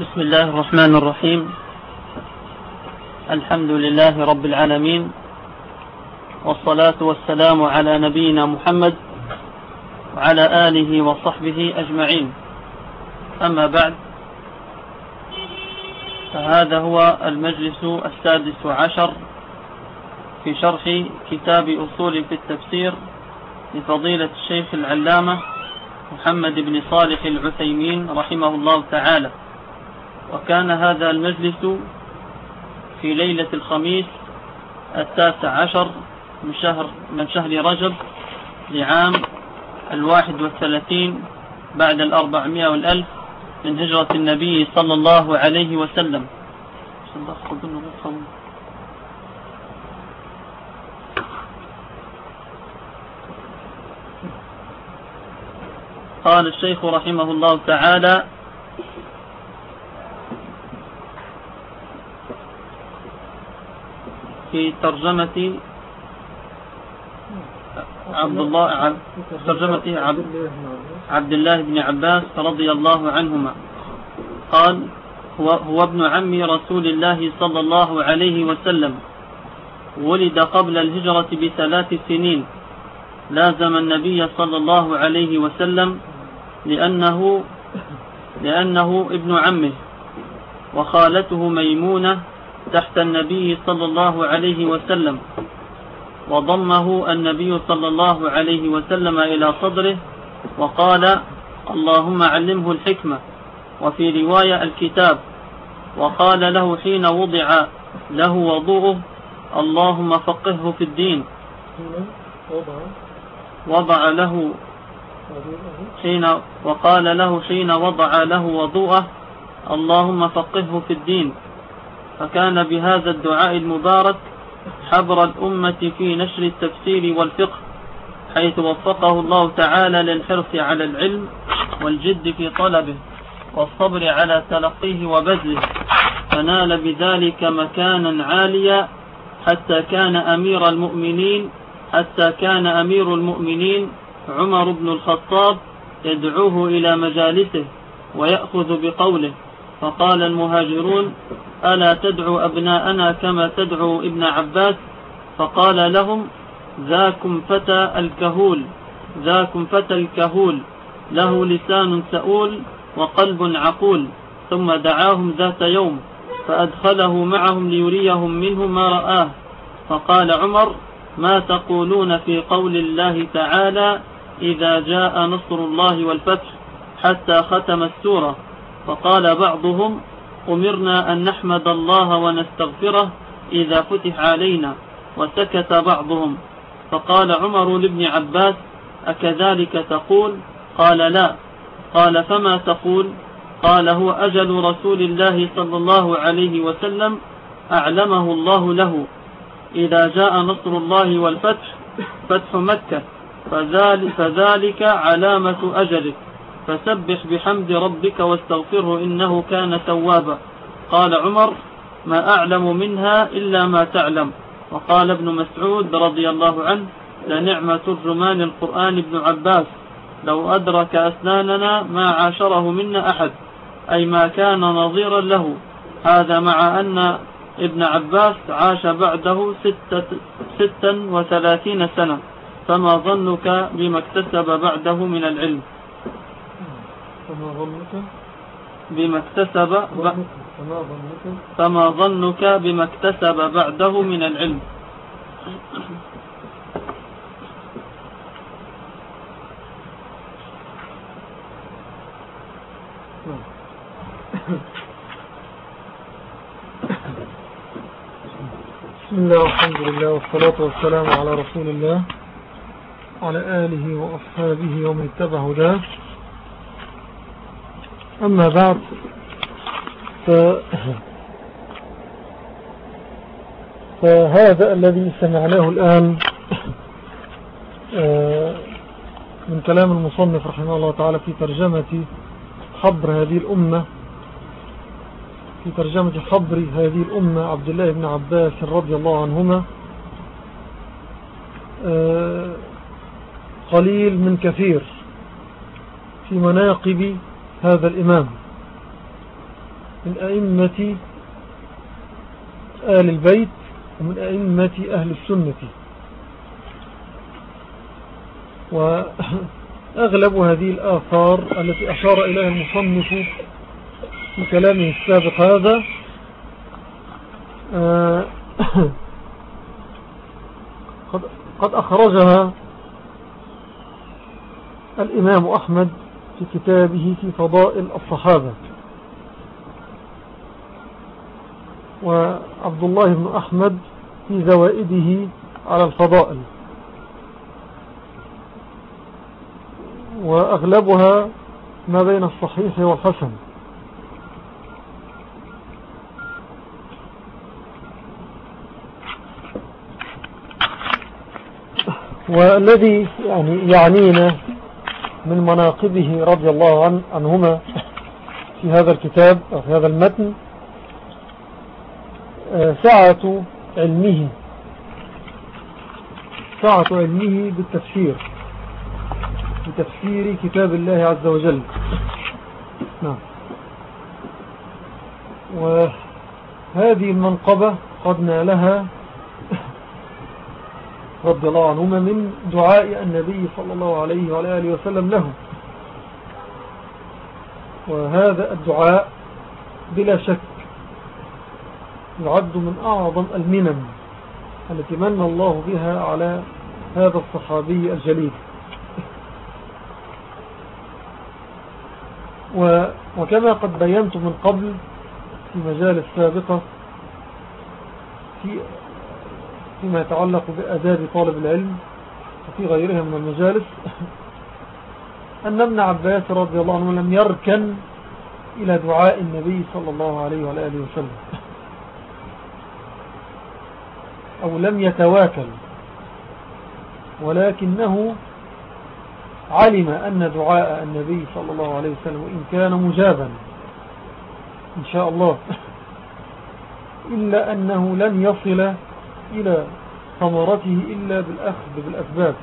بسم الله الرحمن الرحيم. الحمد لله رب العالمين. والصلاة والسلام على نبينا محمد وعلى آله وصحبه أجمعين. أما بعد فهذا هو المجلس السادس عشر في شرح كتاب أصول في التفسير لفضيلة الشيخ العلامة محمد بن صالح العثيمين رحمه الله تعالى. وكان هذا المجلس في ليلة الخميس التاسع عشر من شهر من شهر رجب لعام الواحد والثلاثين بعد الأربعمائة والألف من هجرة النبي صلى الله عليه وسلم. قال الشيخ رحمه الله تعالى في ترجمة عبد الله ترجمة عبد, عبد الله بن عباس رضي الله عنهما. قال هو, هو ابن عم رسول الله صلى الله عليه وسلم. ولد قبل الهجرة بثلاث سنين. لازم النبي صلى الله عليه وسلم لأنه لأنه ابن عمه. وخالته ميمونة تحت النبي صلى الله عليه وسلم وضمه النبي صلى الله عليه وسلم إلى صدره وقال اللهم علمه الحكمة وفي رواية الكتاب وقال له حين وضع له وضوءه اللهم فقهه في الدين وضع له حين وقال له حين وضع له وضوءه اللهم فقهه في الدين فكان بهذا الدعاء المبارك حبر الأمة في نشر التفسير والفقه حيث وفقه الله تعالى للحرص على العلم والجد في طلبه والصبر على تلقيه وبذله. فنال بذلك مكانا عاليا حتى كان أمير المؤمنين حتى كان أمير المؤمنين عمر بن الخطاب يدعوه إلى مجالسه ويأخذ بقوله فقال المهاجرون ألا تدعو أبناءنا كما تدعو ابن عباس؟ فقال لهم ذاكم فتى الكهول ذاكم فتى الكهول له لسان سؤول وقلب عقول ثم دعاهم ذات يوم فأدخله معهم ليريهم منه ما رآه. فقال عمر ما تقولون في قول الله تعالى إذا جاء نصر الله والفتح حتى ختم السورة؟ فقال بعضهم أمرنا أن نحمد الله ونستغفره إذا فتح علينا وسكت بعضهم. فقال عمر لابن عباس أكذلك تقول؟ قال لا. قال فما تقول؟ قال هو أجل رسول الله صلى الله عليه وسلم أعلمه الله له. إذا جاء نصر الله والفتح فتح مكة فذلك, علامة أجلك فسبح بحمد ربك واستغفره إنه كان توابا. قال عمر ما أعلم منها إلا ما تعلم. وقال ابن مسعود رضي الله عنه لنعم ترجمان القرآن ابن عباس لو أدرك أسناننا ما عاشره منا أحد أي ما كان نظيرا له. هذا مع أن ابن عباس عاش بعده ستة, ستا وثلاثين سنة فما ظنك بما اكتسب بعده من العلم. فما ظنك بما اكتسب فما ظنك. بما اكتسب بعده من العلم. بسم الله والحمد لله والصلاة والسلام على رسول الله وعلى آله وأصحابه ومن اتبع هداه. أما بعد ف... فهذا الذي سمعناه الآن آه، من كلام المصنف رحمه الله تعالى في ترجمة خبر هذه الأمة في ترجمة خبر هذه الأمة عبد الله بن عباس رضي الله عنهما آه، قليل من كثير في مناقب هذا الإمام من أئمة آل البيت ومن أئمة أهل السنة. وأغلب هذه الآثار التي أشار إليها المصنف في كلامه السابق هذا آه، قد أخرجها الإمام أحمد في كتابه في فضائل الصحابة. وعبد الله بن أحمد في زوائده على الفضائل. وأغلبها ما بين الصحيح والحسن. والذي يعني يعنينا من مناقبه رضي الله عن عنهما في هذا الكتاب أو في هذا المتن آه، سعة علمه. سعة علمه بالتفسير. بتفسير كتاب الله عز وجل. نعم. وهذه المنقبة قد نالها رضي الله عنهما من دعاء النبي صلى الله عليه وعلى آله وسلم له. وهذا الدعاء بلا شك يعد من أعظم المنن التي من الله بها على هذا الصحابي الجليل. وكما قد بينت من قبل في مجال السابقة في فيما يتعلق بأداب طالب العلم وفي غيرها من المجالس أن ابن عباس رضي الله عنه لم يركن إلى دعاء النبي صلى الله عليه وآله وسلم أو لم يتواكل ولكنه علم أن دعاء النبي صلى الله عليه وسلم إن كان مجابا إن شاء الله إلا أنه لن يصل إلى ثمرته إلا بالأخذ بالأسباب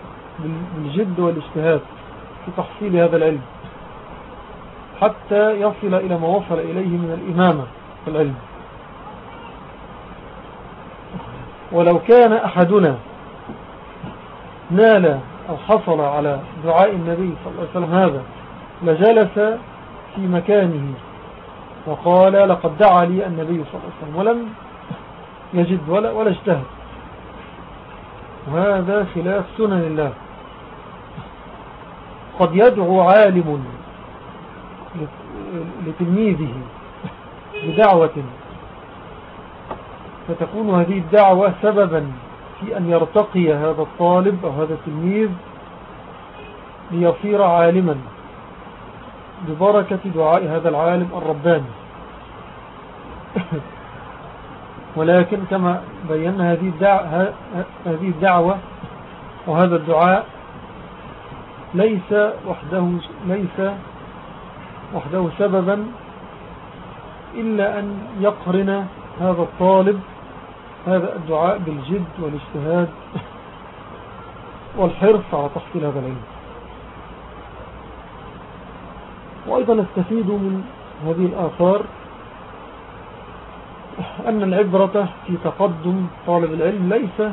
بالجد والاجتهاد في تحصيل هذا العلم حتى يصل إلى ما وصل إليه من الإمامة في العلم. ولو كان أحدنا نال أو حصل على دعاء النبي صلى الله عليه وسلم هذا لجلس في مكانه وقال لقد دعا لي النبي صلى الله عليه وسلم ولم يجد ولا, ولا اجتهد. وهذا خلاف سنن الله. قد يدعو عالم لتلميذه بدعوة فتكون هذه الدعوة سببا في أن يرتقي هذا الطالب أو هذا التلميذ ليصير عالما ببركة دعاء هذا العالم الرباني. ولكن كما بينا هذه الدعوة, وهذا الدعاء ليس وحده ليس وحده سببا إلا أن يقرن هذا الطالب هذا الدعاء بالجد والاجتهاد والحرص على تحصيل هذا العلم. وأيضا نستفيد من هذه الآثار أن العبرة في تقدم طالب العلم ليس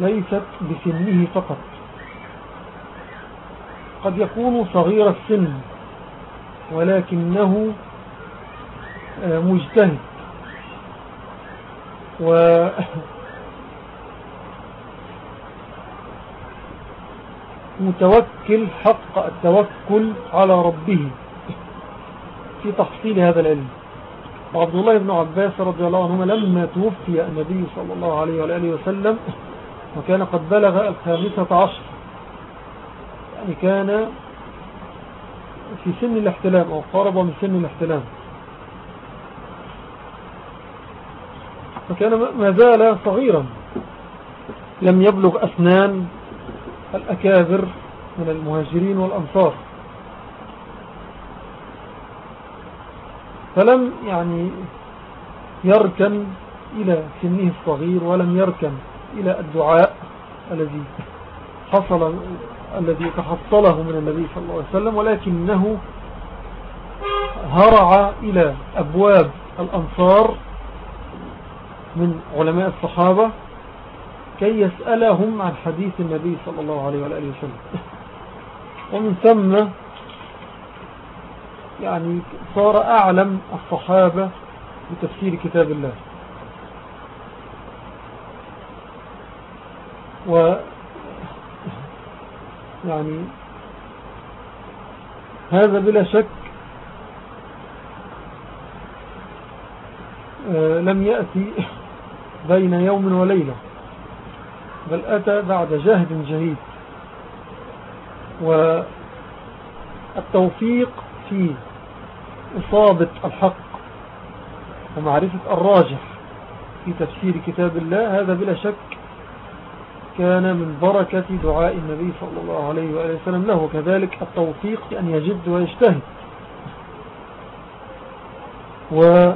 ليست بسنه فقط. قد يكون صغير السن ولكنه آه، مجتهد. و متوكل حق التوكل على ربه في تحصيل هذا العلم. وعبد الله بن عباس رضي الله عنهما لما توفي النبي صلى الله عليه وآله وسلم وكان قد بلغ الخامسة عشر. يعني كان في سن الاحتلام أو قارب من سن الاحتلام. فكان ما زال صغيرا. لم يبلغ أسنان الأكابر من المهاجرين والأنصار. فلم يعني يركن إلى سنه الصغير ولم يركن إلى الدعاء الذي حصل الذي تحصله من النبي صلى الله عليه وسلم ولكنه هرع إلى أبواب الأنصار من علماء الصحابة كي يسألهم عن حديث النبي صلى الله عليه وسلم. ومن ثم يعني صار أعلم الصحابة بتفسير كتاب الله. و يعني هذا بلا شك آه، لم يأتي بين يوم وليلة بل أتى بعد جهد جهيد. والتوفيق في إصابة الحق ومعرفة الراجح في تفسير كتاب الله هذا بلا شك كان من بركة دعاء النبي صلى الله عليه وآله وسلم له. وكذلك التوفيق في أن يجد ويجتهد. و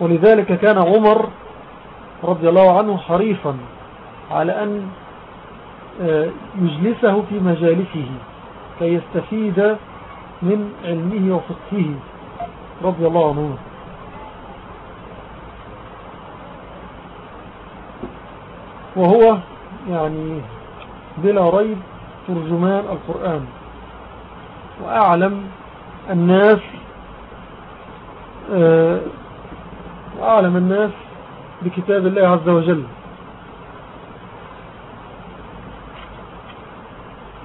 ولذلك كان عمر رضي الله عنه حريصا على أن آه، يجلسه في مجالسه كي يستفيد من علمه وفقهه رضي الله عنه. وهو يعني بلا ريب ترجمان القرآن. وأعلم الناس آه، وأعلم الناس بكتاب الله عز وجل.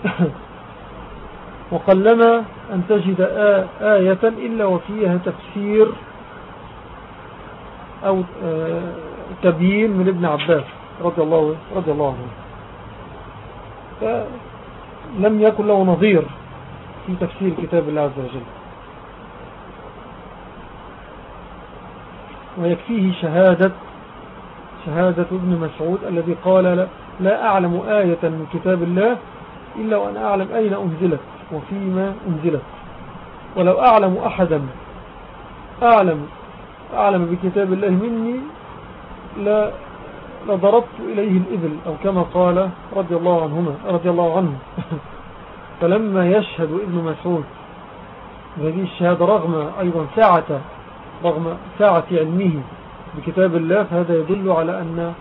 وقلما أن تجد آية إلا وفيها تفسير أو تبيين من ابن عباس رضي الله, رضي الله عنه. فلم يكن له نظير في تفسير كتاب الله عز وجل. ويكفيه شهادة شهادة ابن مسعود الذي قال لا, لا أعلم آية من كتاب الله إلا وأن أعلم أين أنزلت. وفيما أنزلت. ولو أعلم أحدا أعلم أعلم بكتاب الله مني لا لضربت إليه الإبل أو كما قال رضي الله عنهما رضي الله عنه. فلما يشهد ابن مسعود هذه الشهادة رغم أيضا ساعة رغم ساعة علمه بكتاب الله فهذا يدل على أن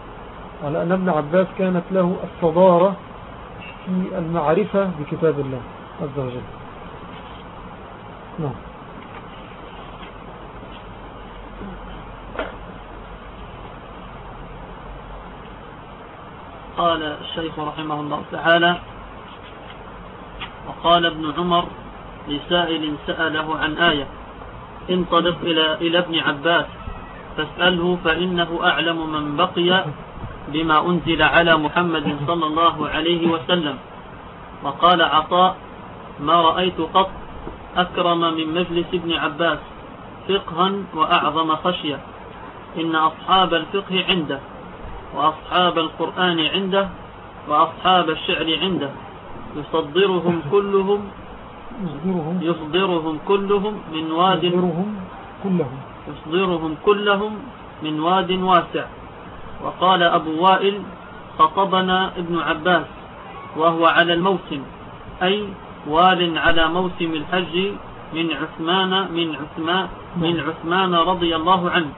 على أن ابن عباس كانت له الصدارة في المعرفة بكتاب الله. عز وجل. نعم. قال الشيخ رحمه الله تعالى وقال ابن عمر لسائل سأله عن آية انطلق إلى, إلى ابن عباس فاسأله فإنه أعلم من بقي بما أنزل على محمد صلى الله عليه وسلم. وقال عطاء ما رأيت قط أكرم من مجلس ابن عباس فقها وأعظم خشية. إن أصحاب الفقه عنده وأصحاب القرآن عنده وأصحاب الشعر عنده. يصدرهم كلهم يصدرهم كلهم من واد يصدرهم كلهم. يصدرهم كلهم من واد واسع. وقال أبو وائل خطبنا ابن عباس وهو على الموسم أي وال على موسم الحج من عثمان من عثمان من عثمان رضي الله عنه.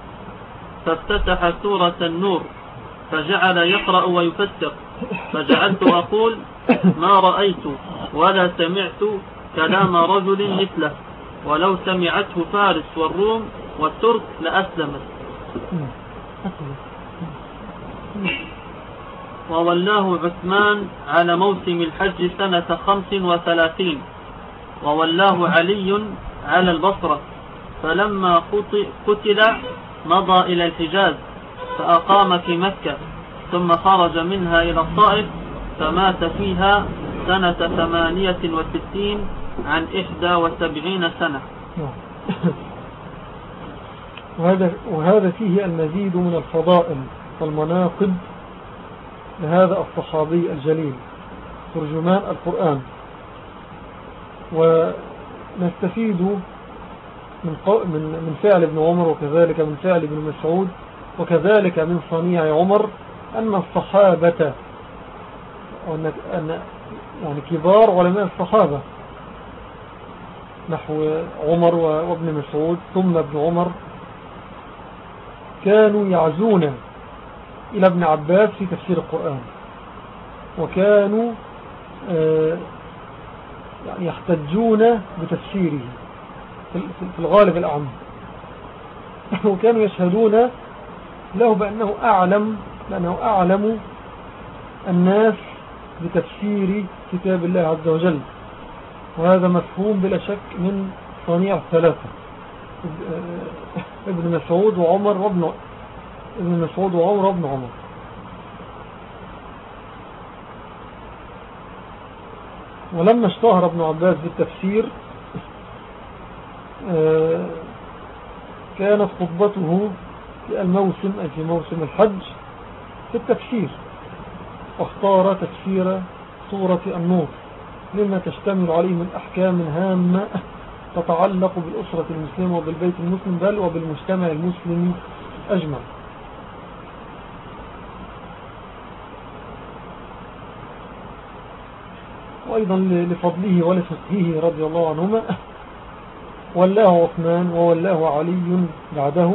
فافتتح سورة النور فجعل يقرأ ويفسر فجعلت أقول ما رأيت ولا سمعت كلام رجل مثله ولو سمعته فارس والروم والترك لأسلمت. وولاه عثمان على موسم الحج سنة خمس وثلاثين وولاه علي على البصرة. فلما قتل مضى إلى الحجاز فأقام في مكة ثم خرج منها إلى الطائف فمات فيها سنة ثمانية وستين عن إحدى وسبعين سنة. وهذا, وهذا فيه المزيد من الفضائل والمناقب لهذا الصحابي الجليل ترجمان القرآن. ونستفيد من, من, فعل ابن عمر وكذلك من فعل ابن مسعود وكذلك من صنيع عمر أن الصحابة أن يعني كبار علماء الصحابة. نحو عمر وابن مسعود ثم ابن عمر كانوا يعزون إلى ابن عباس في تفسير القرآن. وكانوا آه، يعني يحتجون بتفسيره في الغالب الأعم وكانوا يشهدون له بأنه أعلم لأنه أعلم الناس بتفسير كتاب الله عز وجل. وهذا مفهوم بلا شك من صنيع الثلاثة ابن مسعود وعمر وابن ابن مسعود وعمر وابن عمر. ولما اشتهر ابن عباس بالتفسير آه، كانت خطبته في الموسم أي في موسم الحج في التفسير واختار تفسير سورة النور لما تشتمل عليه من أحكام هامة تتعلق بالأسرة المسلمة وبالبيت المسلم بل وبالمجتمع المسلم أجمع وأيضا لفضله ولفقهه رضي الله عنهما ولاه عثمان وولاه علي بعده.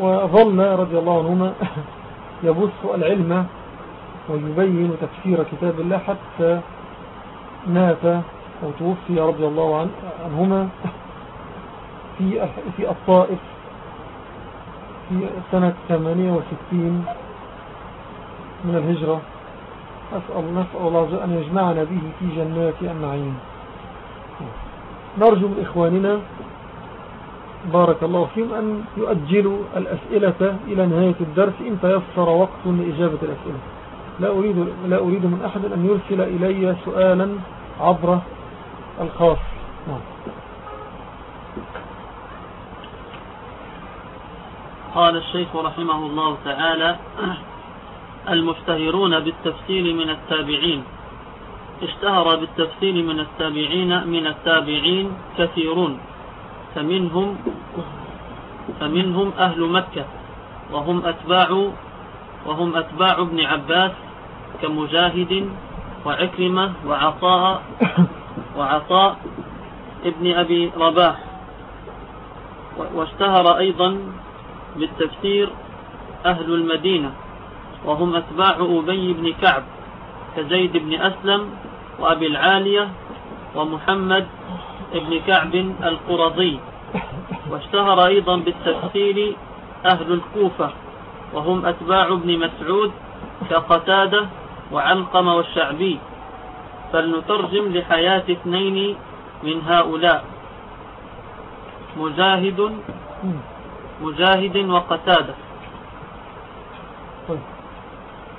وظل رضي الله عنهما يبث العلم ويبين تفسير كتاب الله حتى مات أو توفي رضي الله عنهما في في الطائف في سنة 68 من الهجرة. أسأل نسأل الله أن يجمعنا به في جنات النعيم. نرجو من إخواننا بارك الله فيهم أن يؤجلوا الأسئلة إلى نهاية الدرس. إن تيسر وقت لإجابة الأسئلة. لا أريد, لا أريد من أحد أن يرسل إلي سؤالا عبر الخاص. نعم. قال الشيخ رحمه الله تعالى المشتهرون بالتفسير من التابعين. اشتهر بالتفسير من التابعين من التابعين كثيرون. فمنهم فمنهم أهل مكة وهم أتباع وهم أتباع ابن عباس كمجاهد وعكرمة وعطاء وعطاء ابن أبي رباح. واشتهر أيضا بالتفسير أهل المدينة. وهم أتباع أبي بن كعب كزيد بن أسلم وأبي العالية ومحمد بن كعب القرظي. واشتهر أيضا بالتفسير أهل الكوفة وهم أتباع ابن مسعود كقتادة وعلقم والشعبي. فلنترجم لحياة اثنين من هؤلاء. مجاهد مجاهد وقتادة.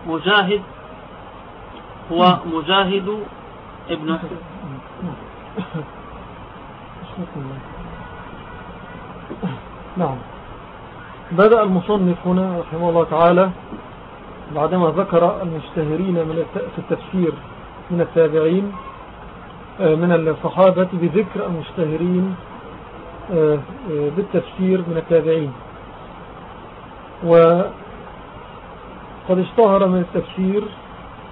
مجاهد هو مجاهد ابن نعم. بدأ المصنف هنا رحمه الله تعالى بعدما ذكر المشتهرين من في التفسير من التابعين آه، من الصحابة بذكر المشتهرين آه، آه، بالتفسير من التابعين. وقد اشتهر من التفسير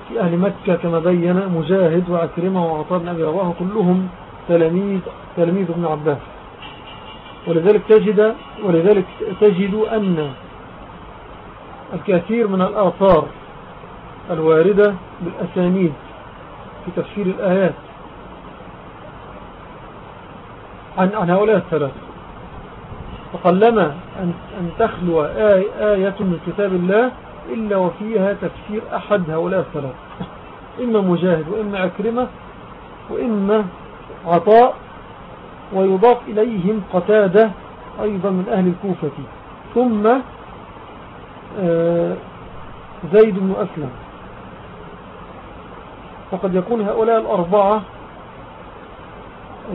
في أهل مكة كما بين مجاهد وأكرمه وعطاء بن أبي رواه كلهم تلاميذ, تلاميذ ابن عباس. ولذلك تجد ولذلك تجد أن الكثير من الآثار الواردة بالأسانيد في تفسير الآيات. عن, عن هؤلاء الثلاثة وقلما أن, أن تخلو آية من كتاب الله إلا وفيها تفسير أحد هؤلاء الثلاثة إما مجاهد وإما عكرمة وإما عطاء ويضاف إليهم قتادة أيضا من أهل الكوفة. ثم آه، زيد بن أسلم. فقد يكون هؤلاء الأربعة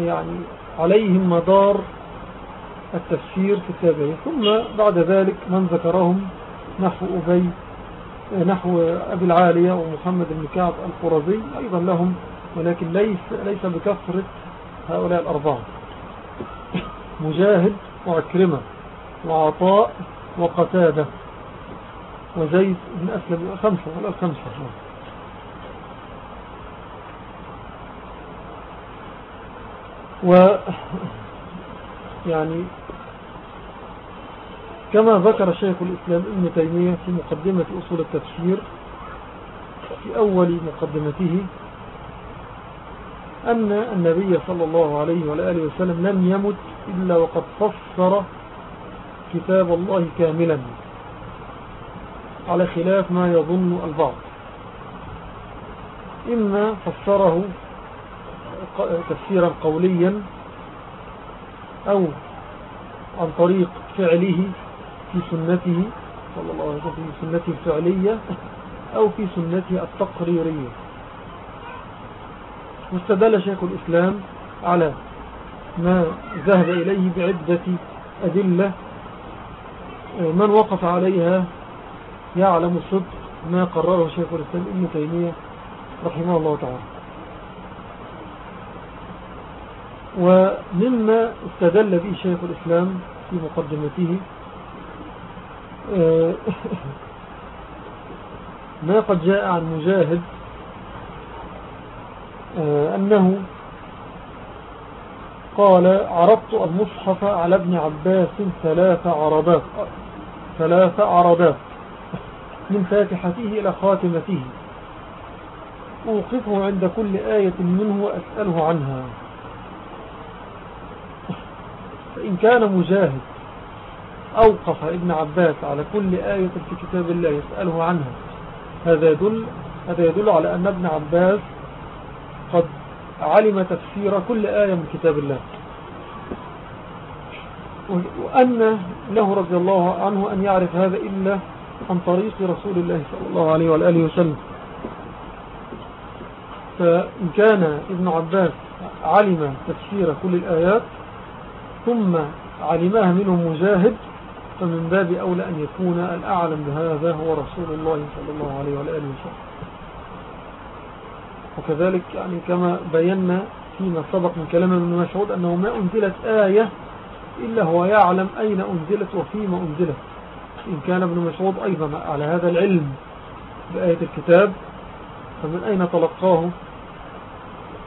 يعني عليهم مدار التفسير في التابعين. ثم بعد ذلك من ذكرهم نحو أبي نحو أبي العالية ومحمد بن كعب القرزي أيضا لهم ولكن ليس, ليس بكثرة هؤلاء الأربعة. مجاهد وعكرمة وعطاء وقتادة وزيد بن أسلم خمسة ولا خمسة؟ و يعني كما ذكر شيخ الإسلام ابن تيمية في مقدمة أصول التفسير في أول مقدمته أن النبي صلى الله عليه وآله وسلم لم يمت إلا وقد فسر كتاب الله كاملا على خلاف ما يظن البعض. إما فسره تفسيرا قوليا أو عن طريق فعله في سنته صلى الله عليه وسلم في سنته الفعلية أو في سنته التقريرية. واستدل شيخ الإسلام على ما ذهب إليه بعدة أدلة من وقف عليها يعلم صدق ما قرره شيخ الإسلام ابن تيمية رحمه الله تعالى. ومما استدل به شيخ الإسلام في مقدمته ما قد جاء عن مجاهد آه، أنه قال عرضت المصحف على ابن عباس ثلاث عرضات ثلاث عرضات من فاتحته إلى خاتمته. أوقفه عند كل آية منه وأسأله عنها. فإن كان مجاهد أوقف ابن عباس على كل آية في كتاب الله يسأله عنها. هذا يدل, هذا يدل على أن ابن عباس قد علم تفسير كل آية من كتاب الله. وأن له رضي الله عنه أن يعرف هذا إلا عن طريق رسول الله صلى الله عليه وآله وسلم. فإن كان ابن عباس علم تفسير كل الآيات ثم علمها منه مجاهد فمن باب أولى أن يكون الأعلم بهذا هو رسول الله صلى الله عليه وآله وسلم وكذلك يعني كما بينا فيما سبق من كلام ابن مسعود أنه ما أنزلت آية إلا هو يعلم أين أنزلت وفيما أنزلت. إن كان ابن مسعود أيضا على هذا العلم بآية الكتاب فمن أين تلقاه؟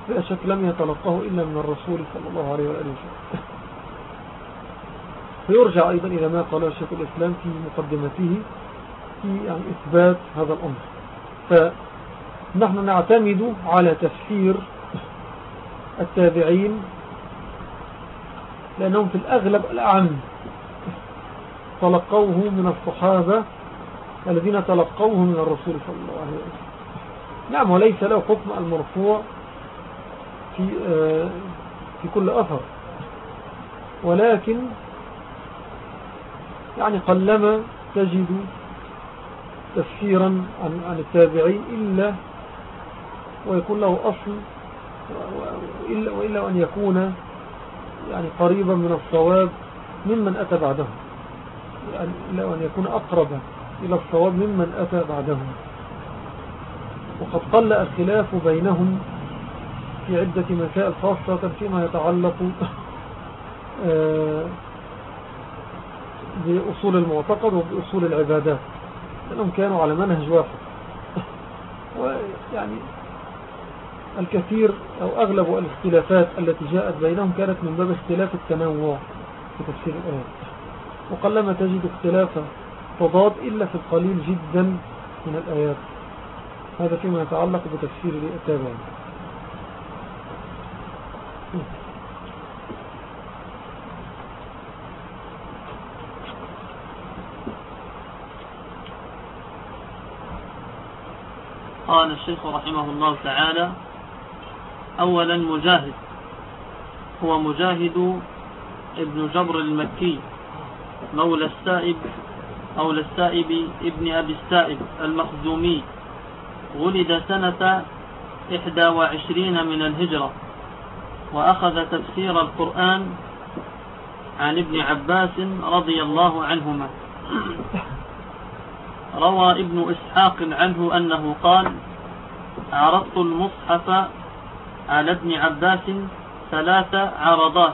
لا شك لم يتلقاه إلا من الرسول صلى الله عليه وآله وسلم. فيرجع أيضا إلى ما قاله الشيخ الإسلام في مقدمته في يعني إثبات هذا الأمر. فنحن نعتمد على تفسير التابعين لأنهم في الأغلب الأعم تلقوه من الصحابة الذين تلقوه من الرسول صلى الله عليه وسلم. نعم وليس له حكم المرفوع في, آه، في كل أثر. ولكن يعني قلما تجد تفسيرا عن, عن التابعين إلا ويكون له أصل وإلا, وإلا أن يكون يعني قريبا من الصواب ممن أتى بعدهم يعني إلا أن يكون أقرب إلى الصواب ممن أتى بعدهم وقد قل الخلاف بينهم في عدة مسائل خاصة فيما يتعلق آه، بأصول المعتقد وبأصول العبادات لأنهم كانوا على منهج واحد. ويعني الكثير أو أغلب الاختلافات التي جاءت بينهم كانت من باب اختلاف التنوع في تفسير الآيات وقلما تجد اختلافا تضاد إلا في القليل جدا من الآيات. هذا فيما يتعلق بتفسير التابعين قال الشيخ رحمه الله تعالى أولا مجاهد هو مجاهد ابن جبر المكي مولى السائب مولى السائب ابن أبي السائب المخزومي ولد سنة إحدى وعشرين من الهجرة وأخذ تفسير القرآن عن ابن عباس رضي الله عنهما. روى ابن إسحاق عنه أنه قال عرضت المصحف على ابن عباس ثلاث عرضات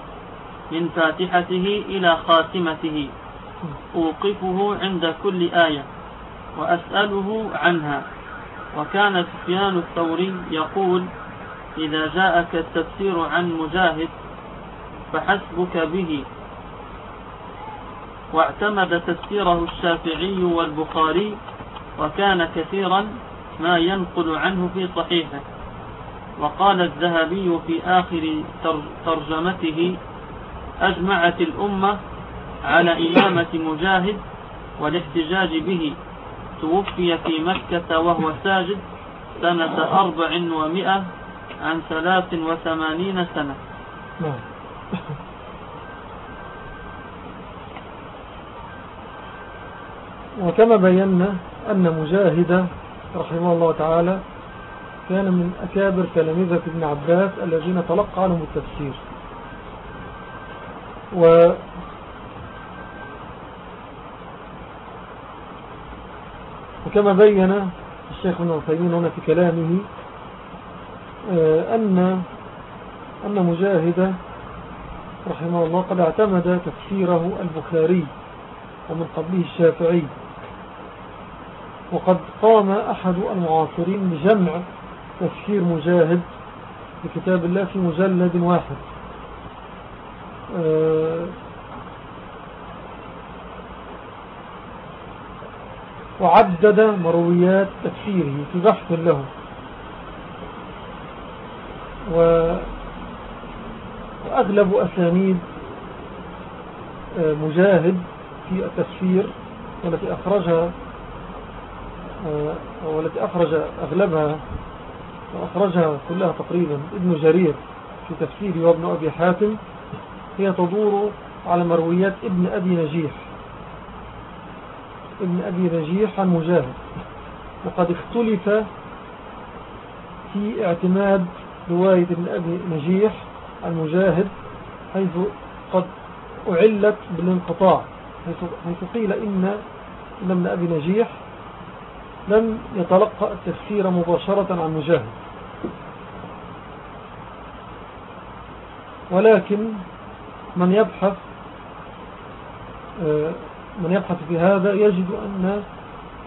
من فاتحته إلى خاتمته أوقفه عند كل آية وأسأله عنها. وكان سفيان الثوري يقول إذا جاءك التفسير عن مجاهد فحسبك به واعتمد تفسيره الشافعي والبخاري وكان كثيرا ما ينقل عنه في صحيحه. وقال الذهبي في آخر ترجمته أجمعت الأمة على إمامة مجاهد والاحتجاج به. توفي في مكة وهو ساجد سنة أربع ومئة عن ثلاث وثمانين سنة. وكما بينا أن مجاهد رحمه الله تعالى كان من أكابر تلامذة ابن عباس الذين تلقى عنهم التفسير. و وكما بين الشيخ ابن عثيمين هنا في كلامه آه، أن أن مجاهد رحمه الله قد اعتمد تفسيره البخاري ومن قبله الشافعي. وقد قام أحد المعاصرين بجمع تفسير مجاهد لكتاب الله في مجلد واحد. آه، وعدد مرويات تفسيره في بحث له. وأغلب أسانيد آه، مجاهد في التفسير والتي أخرجها والتي أخرج أغلبها وأخرجها كلها تقريبا ابن جرير في تفسيره وابن أبي حاتم هي تدور على مرويات ابن أبي نجيح. ابن أبي نجيح عن مجاهد وقد اختلف في اعتماد رواية ابن أبي نجيح عن مجاهد حيث قد أعلت بالانقطاع حيث قيل إن ابن أبي نجيح لم يتلقى التفسير مباشرة عن مجاهد. ولكن من يبحث آه، من يبحث في هذا يجد أن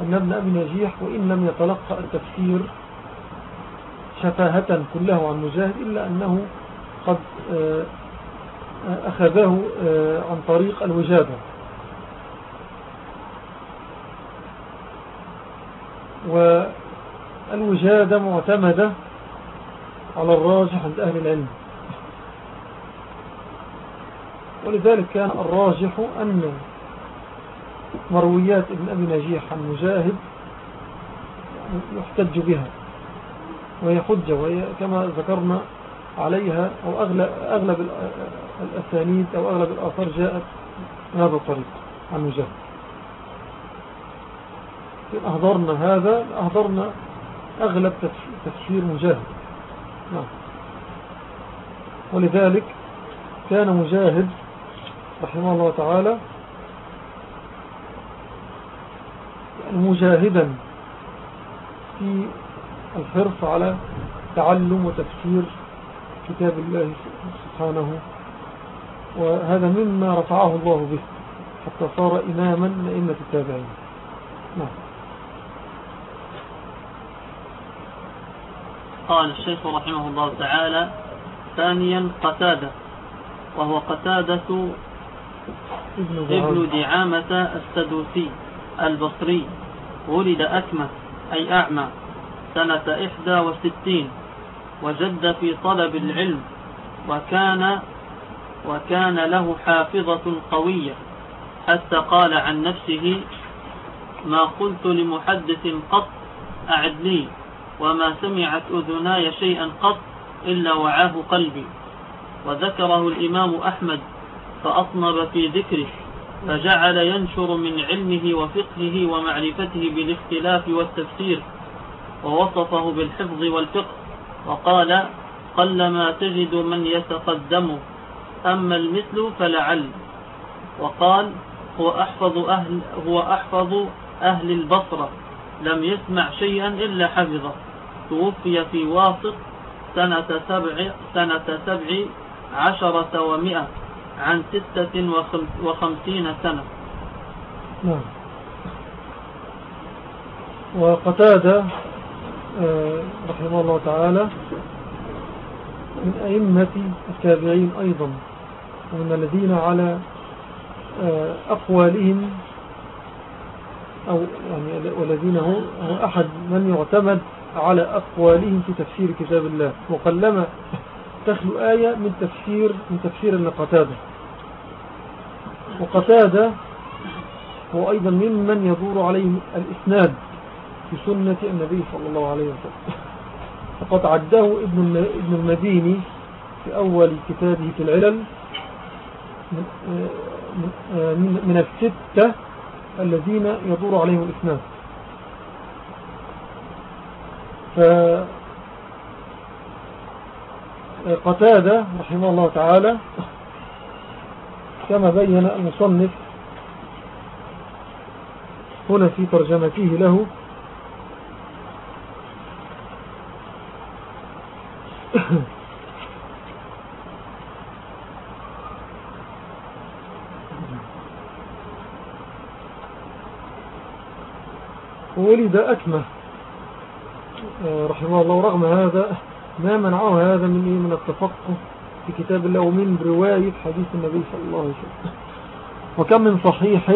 أن ابن أبي نجيح وإن لم يتلقى التفسير شفاهة كله عن مجاهد إلا أنه قد آه، أخذه آه، عن طريق الوجابة. والوجادة معتمدة على الراجح عند أهل العلم. ولذلك كان الراجح أن مرويات ابن أبي نجيح عن مجاهد يحتج بها وهي حجة وهي كما ذكرنا عليها أو أغلب, أغلب الأسانيد أو أغلب الآثار جاءت من هذا الطريق عن مجاهد أهضرنا هذا أهضرنا أغلب تفسير مجاهد. نعم. ولذلك كان مجاهد رحمه الله تعالى مجاهدا في الحرص على تعلم وتفسير كتاب الله سبحانه وهذا مما رفعه الله به حتى صار إماما أئمة التابعين. نعم. قال الشيخ رحمه الله تعالى ثانيا قتادة وهو قتادة ابن دعامة السدوسي البصري ولد أكمة أي أعمى سنة إحدى وستين وجد في طلب العلم وكان وكان له حافظة قوية حتى قال عن نفسه ما قلت لمحدث قط أعد لي. وما سمعت أذناي شيئا قط إلا وعاه قلبي. وذكره الإمام أحمد فأطنب في ذكره فجعل ينشر من علمه وفقهه ومعرفته بالاختلاف والتفسير ووصفه بالحفظ والفقه وقال قلما تجد من يتقدم أما المثل فلعل. وقال هو أحفظ أهل, هو أحفظ أهل البصرة لم يسمع شيئا إلا حفظه. توفي في واسط سنة سبع, سنة سبع عشرة ومئة عن ستة وخمسين سنة. نعم. وقتادة آه، رحمه الله تعالى من أئمة التابعين أيضا ومن الذين على آه، أقوالهم أو يعني والذين هو أحد من يعتمد على أقوالهم في تفسير كتاب الله. وقلما تخلو آية من تفسير من تفسير لقتادة وقتادة هو أيضا ممن يدور عليه الإسناد في سنة النبي صلى الله عليه وسلم. فقد عده ابن المديني في أول كتابه في العلل من, من الستة الذين يدور عليهم الإسناد. فقتادة رحمه الله تعالى كما بين المصنف هنا في ترجمته له ولد أكمه رحمه الله رغم هذا ما منعه هذا من إيه؟ من التفقه في كتاب الله ومن رواية حديث النبي صلى الله عليه وسلم. وكم من صحيح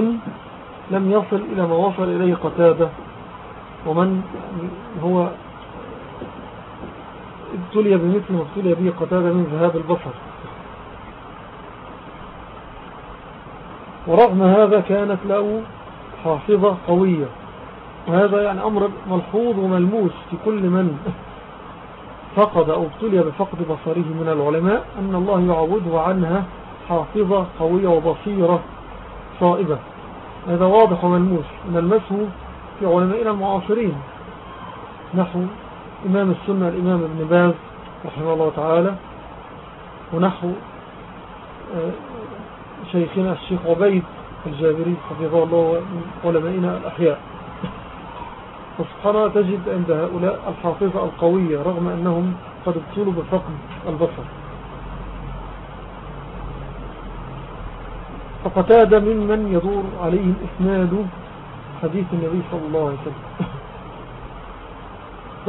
لم يصل إلى ما وصل إليه قتادة. ومن هو ابتلي بمثل ما ابتلي به قتادة من ذهاب البصر. ورغم هذا كانت له حافظة قوية. وهذا يعني أمر ملحوظ وملموس في كل من فقد أو ابتلي بفقد بصره من العلماء أن الله يعوده عنها حافظة قوية وبصيرة صائبة. هذا واضح وملموس. نلمسه في علمائنا المعاصرين. نحو إمام السنة الإمام ابن باز رحمه الله تعالى. ونحو آه، شيخنا الشيخ عبيد الجابري حفظه الله علمائنا الأحياء. وسبحانه تجد عند هؤلاء الحافظة القوية رغم أنهم قد ابتلوا بفقد البصر. فقتاد ممن يدور عليه الإسناد حديث النبي صلى الله عليه وسلم.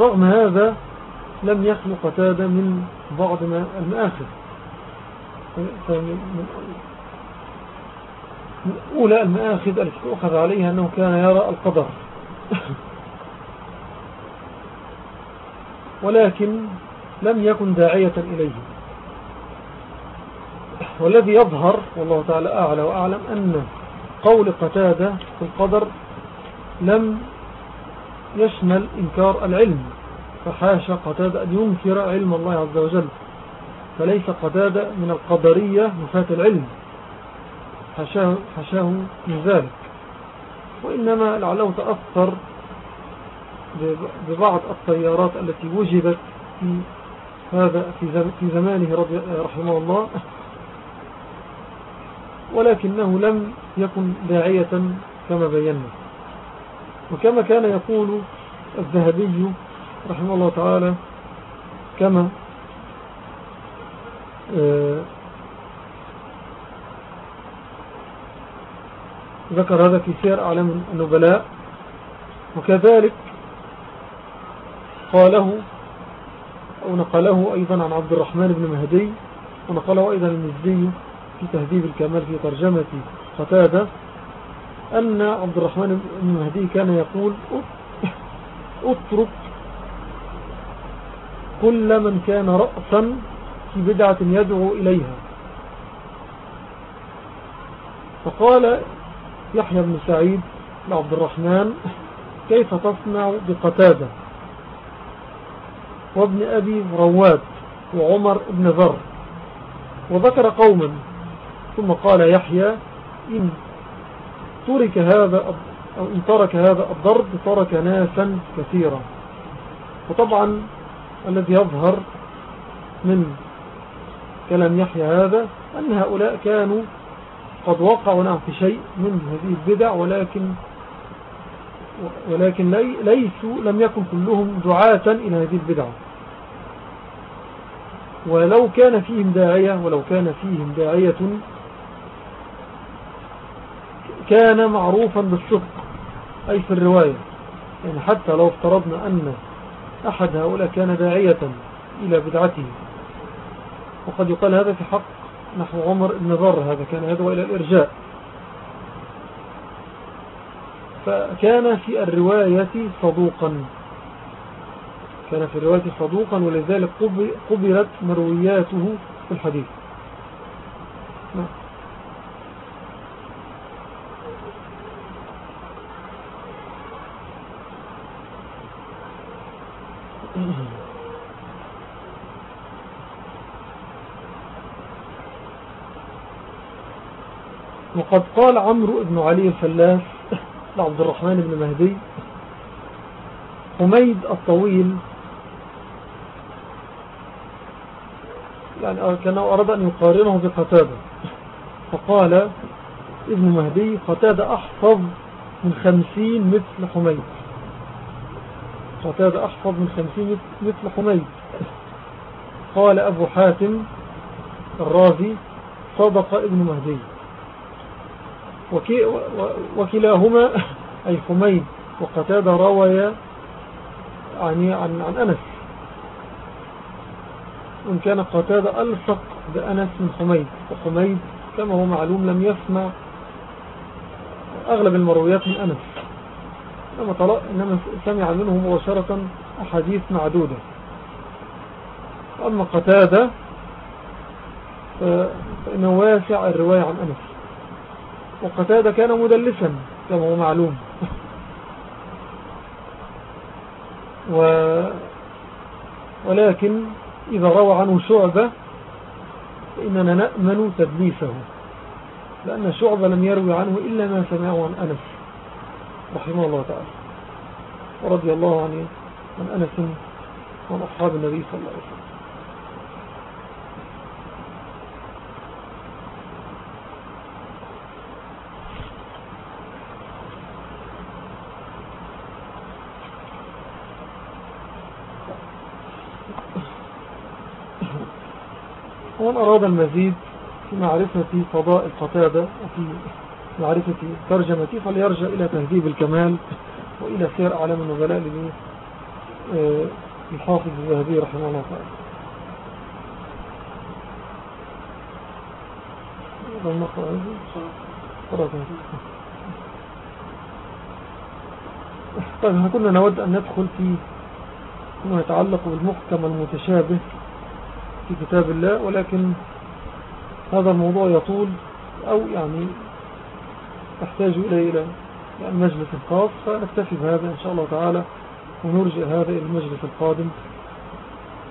رغم هذا لم يخلو قتادة من بعض المآخذ من أولى المآخذ التي تؤخذ عليها أنه كان يرى القدر. ولكن لم يكن داعية إليه. والذي يظهر والله تعالى أعلى وأعلم أن قول قتادة في القدر لم يشمل إنكار العلم فحاشا قتادة أن ينكر علم الله عز وجل. فليس قتادة من القدرية مفات العلم. حشاه, حشاه من ذلك. وإنما لعله تأثر ببعض الطيارات التي وجدت في هذا في زمانه رحمه الله. ولكنه لم يكن داعية كما بينا. وكما كان يقول الذهبي رحمه الله تعالى كما آه، ذكر هذا في سير أعلام النبلاء. وكذلك قاله أو أيضا عن عبد الرحمن بن مهدي ونقله أيضا المزدي في تهذيب الكمال في ترجمة قتادة أن عبد الرحمن بن مهدي كان يقول أترك كل من كان رأسا في بدعة يدعو إليها. فقال يحيى بن سعيد لعبد الرحمن كيف تصنع بقتادة؟ وابن أبي رواد وعمر بن ذر. وذكر قوما ثم قال يحيى إن ترك هذا أو إن ترك هذا الضرب ترك ناسا كثيرا. وطبعا الذي يظهر من كلام يحيى هذا أن هؤلاء كانوا قد وقعوا نعم في شيء من هذه البدع ولكن ولكن ليسوا لم يكن كلهم دعاة إلى هذه البدعة ولو كان فيهم داعية ولو كان فيهم داعية كان معروفا بالصدق أي في الرواية يعني حتى لو افترضنا أن أحد هؤلاء كان داعية إلى بدعته. وقد يقال هذا في حق نحو عمر بن ذر هذا كان يدعو إلى الإرجاء. فكان في الرواية صدوقا. كان في الرواية صدوقا ولذلك قبلت مروياته في الحديث. وقد قال عمرو بن علي الفلاس لعبد الرحمن بن مهدي حميد الطويل يعني كان أراد أن يقارنه بقتادة. فقال ابن مهدي قتادة أحفظ من خمسين مثل حميد. قتادة أحفظ من خمسين مثل حميد. قال أبو حاتم الرازي صدق ابن مهدي. وكلاهما أي حميد وقتادة روي يعني عن, عن أنس. وإن كان قتادة ألصق بأنس من حميد وحميد كما هو معلوم لم يسمع أغلب المرويات من أنس. إنما, إنما سمع منه مباشرة أحاديث معدودة. أما قتادة فإنه واسع الرواية عن أنس. وقتادة كان مدلسا كما هو معلوم. و ولكن إذا روى عنه شعبة فإننا نأمن تدليسه لأن شعبة لم يروي عنه إلا ما سمعه عن أنس رحمه الله تعالى ورضي الله عنه عن أنس وعن أصحاب النبي صلى الله عليه وسلم. ومن أراد المزيد في معرفة فضاء القتادة وفي معرفة ترجمتي فليرجع إلى تهذيب الكمال وإلى سير أعلام النبلاء للحافظ الذهبي رحمه الله تعالى. طيب كنا نود أن ندخل في ما يتعلق بالمحكم المتشابه في كتاب الله ولكن هذا الموضوع يطول أو يعني تحتاج إلى إلى مجلس خاص فنكتفي بهذا إن شاء الله تعالى ونرجع هذا إلى المجلس القادم.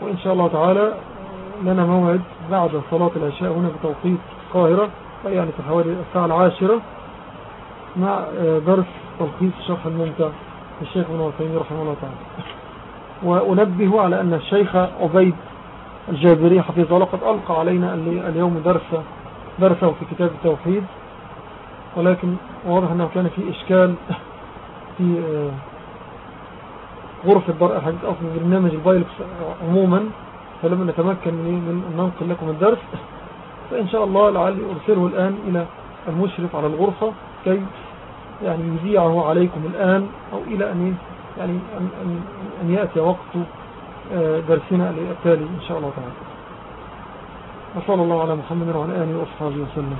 وإن شاء الله تعالى لنا موعد بعد صلاة العشاء هنا بتوقيت القاهرة يعني في حوالي الساعة العاشرة مع درس تلخيص شرح الممتع للشيخ ابن وثيمين رحمه الله تعالى. وأنبه على أن الشيخ عبيد الجابري حفظه الله. قد ألقى علينا اليوم درس درسه في كتاب التوحيد. ولكن واضح أنه كان في إشكال في آه، غرفة دار الحديث أو في برنامج ال Beyluxe عموما. فلم نتمكن من أن ننقل لكم الدرس. فإن شاء الله لعلي أرسله الآن إلى المشرف على الغرفة. كي يعني يذيعه عليكم الآن. أو إلى أن يعني أن, أن, أن يأتي وقت آه، درسنا التالي إن شاء الله تعالى. وصلى الله على محمد وعلى آله وأصحابه وسلم.